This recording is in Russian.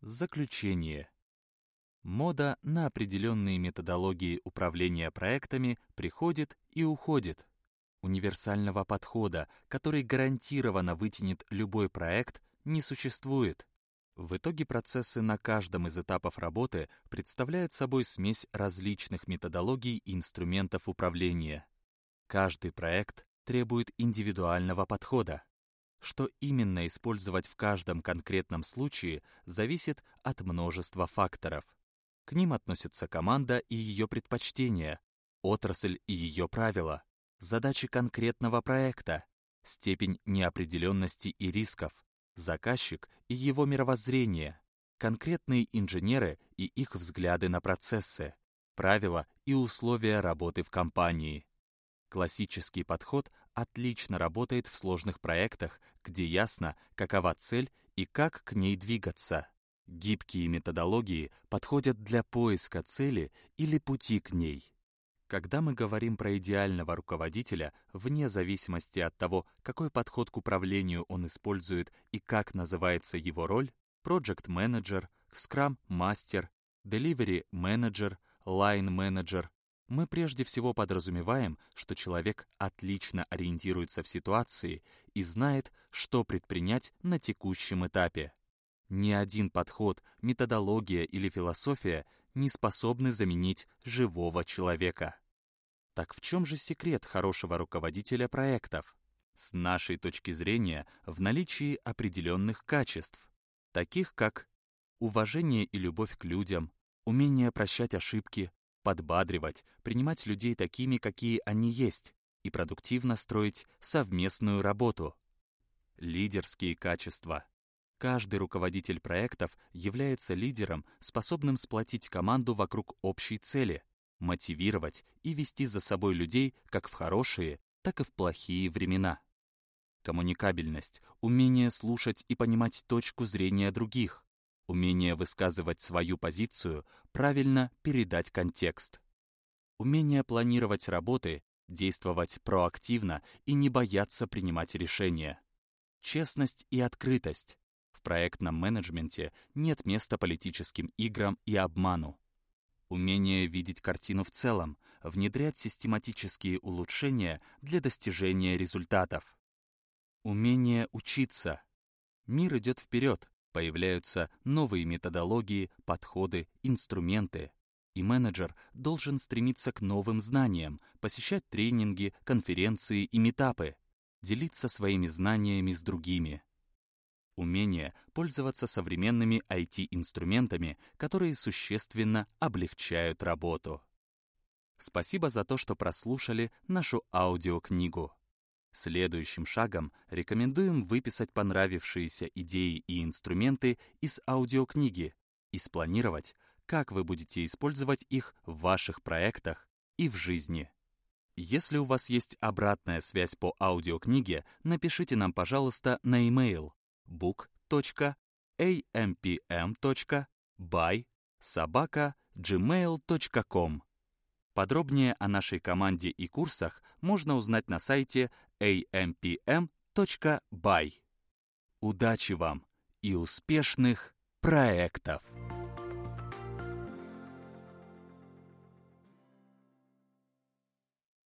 Заключение. Мода на определенные методологии управления проектами приходит и уходит. Универсального подхода, который гарантированно вытянет любой проект, не существует. В итоге процессы на каждом из этапов работы представляют собой смесь различных методологий и инструментов управления. Каждый проект требует индивидуального подхода. Что именно использовать в каждом конкретном случае, зависит от множества факторов. К ним относятся команда и ее предпочтения, отрасль и ее правила, задачи конкретного проекта, степень неопределенности и рисков, заказчик и его мировоззрение, конкретные инженеры и их взгляды на процессы, правила и условия работы в компании. Классический подход отлично работает в сложных проектах, где ясно, какова цель и как к ней двигаться. Гибкие методологии подходят для поиска цели или пути к ней. Когда мы говорим про идеального руководителя, вне зависимости от того, какой подход к управлению он использует и как называется его роль, Project Manager, Scrum Master, Delivery Manager, Line Manager, мы прежде всего подразумеваем, что человек отлично ориентируется в ситуации и знает, что предпринять на текущем этапе. Ни один подход, методология или философия не способны заменить живого человека. Так в чем же секрет хорошего руководителя проектов? С нашей точки зрения, в наличии определенных качеств, таких как уважение и любовь к людям, умение прощать ошибки, подбадривать, принимать людей такими, какие они есть, и продуктивно строить совместную работу. Лидерские качества. Каждый руководитель проектов является лидером, способным сплотить команду вокруг общей цели, мотивировать и вести за собой людей как в хорошие, так и в плохие времена. Коммуникабельность, умение слушать и понимать точку зрения других, Умение высказывать свою позицию, правильно передать контекст. Умение планировать работы, действовать проактивно и не бояться принимать решения. Честность и открытость. В проектном менеджменте нет места политическим играм и обману. Умение видеть картину в целом, внедрять систематические улучшения для достижения результатов. Умение учиться. Мир идет вперед, Появляются новые методологии, подходы, инструменты. И менеджер должен стремиться к новым знаниям, посещать тренинги, конференции и метапы, делиться своими знаниями с другими. Умение пользоваться современными IT-инструментами, которые существенно облегчают работу. Спасибо за то, что прослушали нашу аудиокнигу. Следующим шагом рекомендуем выписать понравившиеся идеи и инструменты из аудиокниги и спланировать, как вы будете использовать их в ваших проектах и в жизни. Если у вас есть обратная связь по аудиокниге, напишите нам, пожалуйста, на e-mail book.ampm.by собака.gmail.com Подробнее о нашей команде и курсах можно узнать на сайте ampm.by. Удачи вам и успешных проектов!